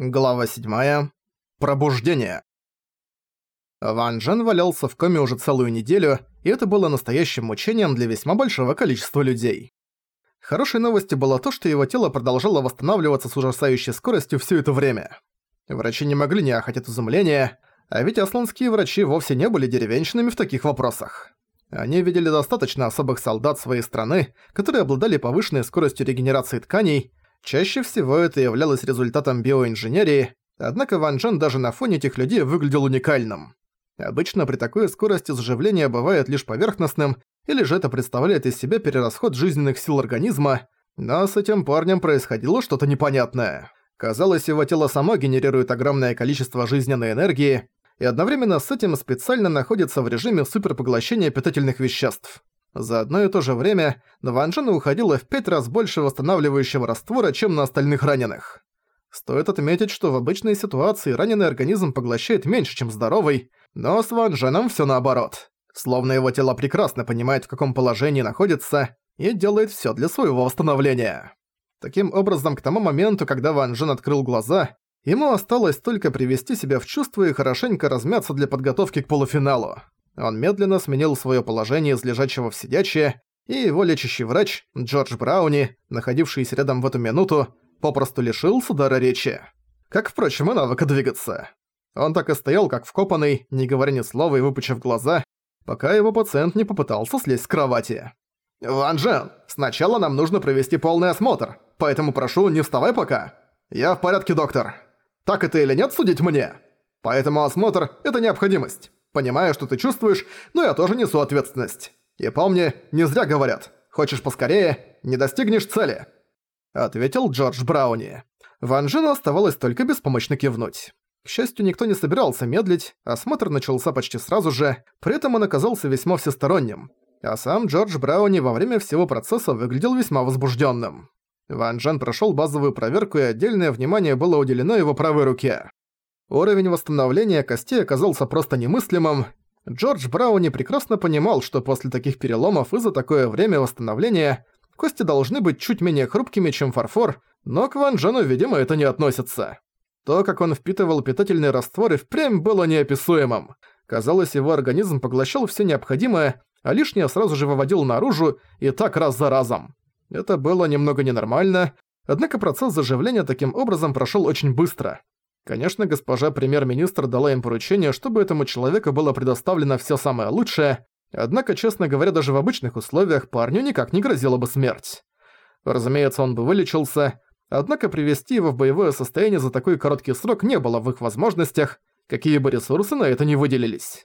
Глава 7. Пробуждение. Ван Джен валялся в коме уже целую неделю, и это было настоящим мучением для весьма большого количества людей. Хорошей новостью было то, что его тело продолжало восстанавливаться с ужасающей скоростью всё это время. Врачи не могли не от изумления, а ведь асланские врачи вовсе не были деревенщинами в таких вопросах. Они видели достаточно особых солдат своей страны, которые обладали повышенной скоростью регенерации тканей, Чаще всего это являлось результатом биоинженерии, однако Ван Джен даже на фоне этих людей выглядел уникальным. Обычно при такой скорости заживления бывает лишь поверхностным, или же это представляет из себя перерасход жизненных сил организма, но с этим парнем происходило что-то непонятное. Казалось, его тело само генерирует огромное количество жизненной энергии, и одновременно с этим специально находится в режиме суперпоглощения питательных веществ. За одно и то же время на Ван Джена уходило в пять раз больше восстанавливающего раствора, чем на остальных раненых. Стоит отметить, что в обычной ситуации раненый организм поглощает меньше, чем здоровый, но с Ван всё наоборот. Словно его тело прекрасно понимает, в каком положении находится, и делает всё для своего восстановления. Таким образом, к тому моменту, когда Ван Джен открыл глаза, ему осталось только привести себя в чувство и хорошенько размяться для подготовки к полуфиналу. Он медленно сменил свое положение из лежачего в сидячее, и его лечащий врач, Джордж Брауни, находившийся рядом в эту минуту, попросту лишился дара речи. Как, впрочем, и навыка двигаться. Он так и стоял, как вкопанный, не говоря ни слова и выпучив глаза, пока его пациент не попытался слезть с кровати. «Ван Джен, сначала нам нужно провести полный осмотр, поэтому прошу, не вставай пока. Я в порядке, доктор. Так это или нет судить мне? Поэтому осмотр – это необходимость. Понимаю, что ты чувствуешь, но я тоже несу ответственность. И помни, не зря говорят. Хочешь поскорее, не достигнешь цели. Ответил Джордж Брауни. Ван Джену оставалось только беспомощно кивнуть. К счастью, никто не собирался медлить, осмотр начался почти сразу же, при этом он оказался весьма всесторонним. А сам Джордж Брауни во время всего процесса выглядел весьма возбужденным. Ван Джен прошел базовую проверку, и отдельное внимание было уделено его правой руке. Уровень восстановления костей оказался просто немыслимым. Джордж Брауни прекрасно понимал, что после таких переломов и за такое время восстановления кости должны быть чуть менее хрупкими, чем фарфор, но к Ван Джену, видимо, это не относится. То, как он впитывал питательные растворы, впрямь было неописуемым. Казалось, его организм поглощал все необходимое, а лишнее сразу же выводил наружу, и так раз за разом. Это было немного ненормально, однако процесс заживления таким образом прошел очень быстро. Конечно, госпожа премьер-министр дала им поручение, чтобы этому человеку было предоставлено все самое лучшее, однако, честно говоря, даже в обычных условиях парню никак не грозила бы смерть. Разумеется, он бы вылечился, однако привести его в боевое состояние за такой короткий срок не было в их возможностях, какие бы ресурсы на это не выделились.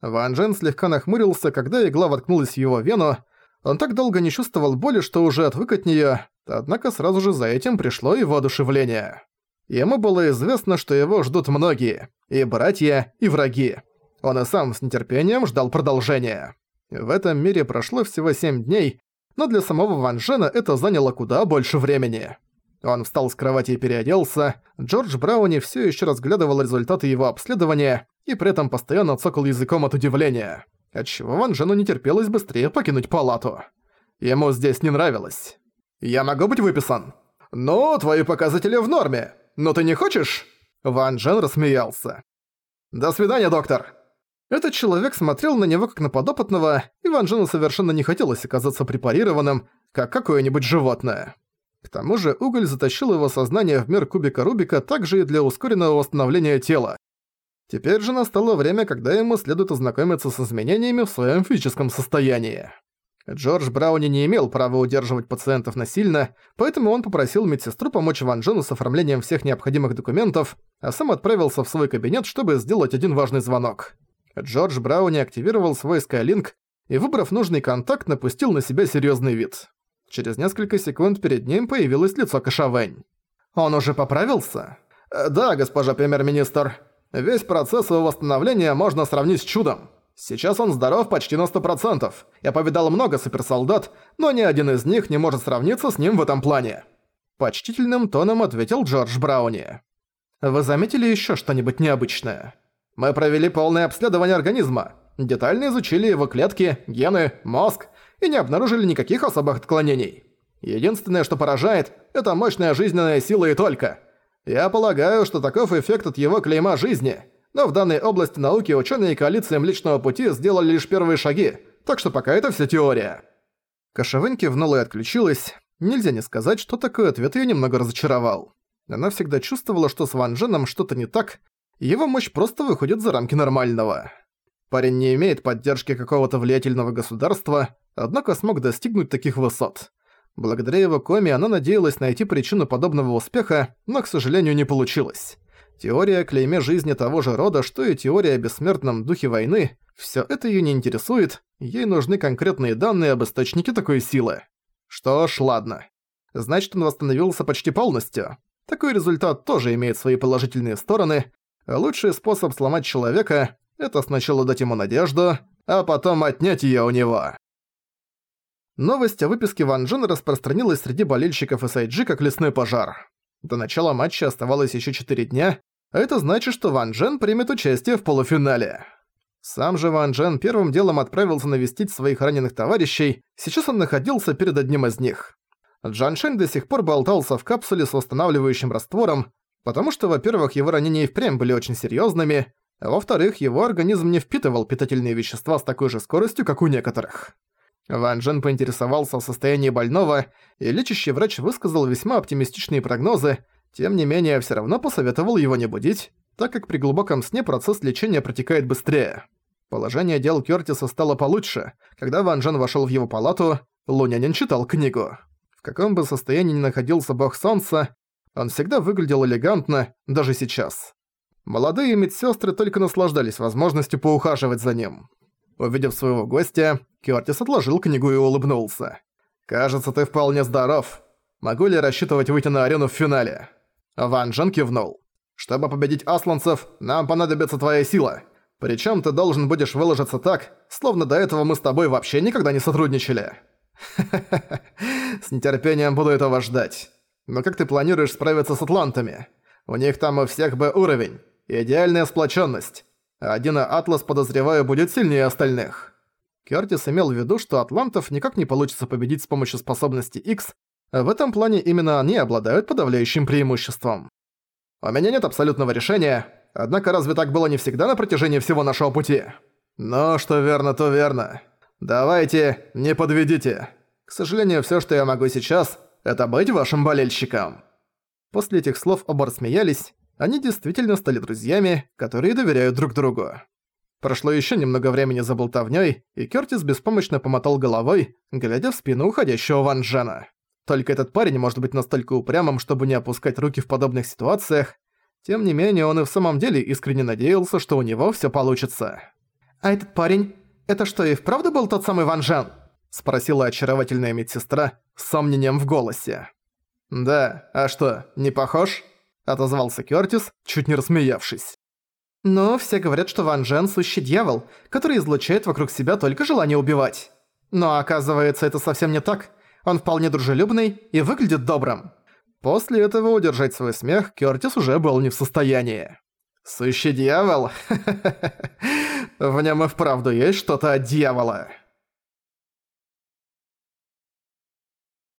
Ван Джен слегка нахмурился, когда игла воткнулась в его вену, он так долго не чувствовал боли, что уже отвык от неё, однако сразу же за этим пришло и воодушевление. Ему было известно, что его ждут многие, и братья, и враги. Он и сам с нетерпением ждал продолжения. В этом мире прошло всего семь дней, но для самого Ван Жена это заняло куда больше времени. Он встал с кровати и переоделся, Джордж Брауни все еще разглядывал результаты его обследования и при этом постоянно цокал языком от удивления, отчего Ван Жену не терпелось быстрее покинуть палату. Ему здесь не нравилось. «Я могу быть выписан?» «Ну, твои показатели в норме», но ты не хочешь?» Ван Джен рассмеялся. «До свидания, доктор!» Этот человек смотрел на него как на подопытного, и Ван Джену совершенно не хотелось оказаться препарированным, как какое-нибудь животное. К тому же уголь затащил его сознание в мир кубика Рубика также и для ускоренного восстановления тела. Теперь же настало время, когда ему следует ознакомиться с изменениями в своем физическом состоянии. Джордж Брауни не имел права удерживать пациентов насильно, поэтому он попросил медсестру помочь Ван Джену с оформлением всех необходимых документов, а сам отправился в свой кабинет, чтобы сделать один важный звонок. Джордж Брауни активировал свой Skylink и, выбрав нужный контакт, напустил на себя серьезный вид. Через несколько секунд перед ним появилось лицо Кашавэнь. «Он уже поправился?» «Да, госпожа премьер-министр. Весь процесс его восстановления можно сравнить с чудом. Сейчас он здоров почти на 100%. Я повидал много суперсолдат, но ни один из них не может сравниться с ним в этом плане. Почтительным тоном ответил Джордж Брауни. Вы заметили еще что-нибудь необычное? Мы провели полное обследование организма, детально изучили его клетки, гены, мозг и не обнаружили никаких особых отклонений. Единственное, что поражает, это мощная жизненная сила и только. Я полагаю, что таков эффект от его клейма жизни. Но в данной области науки ученые коалиции Млечного Пути сделали лишь первые шаги, так что пока это вся теория». Кошевынь кивнула и отключилась. Нельзя не сказать, что такой ответ её немного разочаровал. Она всегда чувствовала, что с Ван Дженом что-то не так, его мощь просто выходит за рамки нормального. Парень не имеет поддержки какого-то влиятельного государства, однако смог достигнуть таких высот. Благодаря его коме она надеялась найти причину подобного успеха, но, к сожалению, не получилось. Теория о клейме жизни того же рода, что и теория о бессмертном духе войны, всё это её не интересует, ей нужны конкретные данные об источнике такой силы. Что ж, ладно. Значит, он восстановился почти полностью. Такой результат тоже имеет свои положительные стороны. Лучший способ сломать человека – это сначала дать ему надежду, а потом отнять её у него. Новость о выписке Ван Джена распространилась среди болельщиков SIG как лесной пожар. До начала матча оставалось ещё 4 дня, а это значит, что Ван Джен примет участие в полуфинале. Сам же Ван Джен первым делом отправился навестить своих раненых товарищей, сейчас он находился перед одним из них. Джан Шэнь до сих пор болтался в капсуле с восстанавливающим раствором, потому что, во-первых, его ранения и впрямь были очень серьёзными, а во-вторых, его организм не впитывал питательные вещества с такой же скоростью, как у некоторых. Ван Джен поинтересовался о состоянии больного, и лечащий врач высказал весьма оптимистичные прогнозы, тем не менее всё равно посоветовал его не будить, так как при глубоком сне процесс лечения протекает быстрее. Положение дел Кёртиса стало получше. Когда Ван Джен вошёл в его палату, Лунянин читал книгу. В каком бы состоянии ни находился бог солнца, он всегда выглядел элегантно, даже сейчас. Молодые медсёстры только наслаждались возможностью поухаживать за ним. Увидев своего гостя, Кёртис отложил книгу и улыбнулся. «Кажется, ты вполне здоров. Могу ли рассчитывать выйти на арену в финале?» Ван Джен кивнул. «Чтобы победить асланцев, нам понадобится твоя сила. Причем ты должен будешь выложиться так, словно до этого мы с тобой вообще никогда не сотрудничали. С нетерпением буду этого ждать. Но как ты планируешь справиться с атлантами? У них там у всех бы уровень. Идеальная сплоченность. Один Атлас, подозреваю, будет сильнее остальных. Кёртис имел в виду, что атлантов никак не получится победить с помощью способности X, в этом плане именно они обладают подавляющим преимуществом. У меня нет абсолютного решения, Однако разве так было не всегда на протяжении всего нашего пути? Но что верно, то верно. Давайте, не подведите. К сожалению, всё, что я могу сейчас, это быть вашим болельщиком». После этих слов оба рассмеялись. Они действительно стали друзьями, которые доверяют друг другу. Прошло ещё немного времени за болтовнёй, и Кёртис беспомощно помотал головой, глядя в спину уходящего Ван Джена. Только этот парень может быть настолько упрямым, чтобы не опускать руки в подобных ситуациях, тем не менее, он и в самом деле искренне надеялся, что у него всё получится. «А этот парень, это что, и вправду был тот самый Ван Жан?» – спросила очаровательная медсестра с сомнением в голосе. «Да, а что, не похож?» – отозвался Кёртис, чуть не рассмеявшись. «Но все говорят, что Ван Джен – сущий дьявол, который излучает вокруг себя только желание убивать. Но оказывается, это совсем не так. Он вполне дружелюбный и выглядит добрым. После этого удержать свой смех Кёртис уже был не в состоянии. «Сущий дьявол? В нем и вправду есть что-то от дьявола».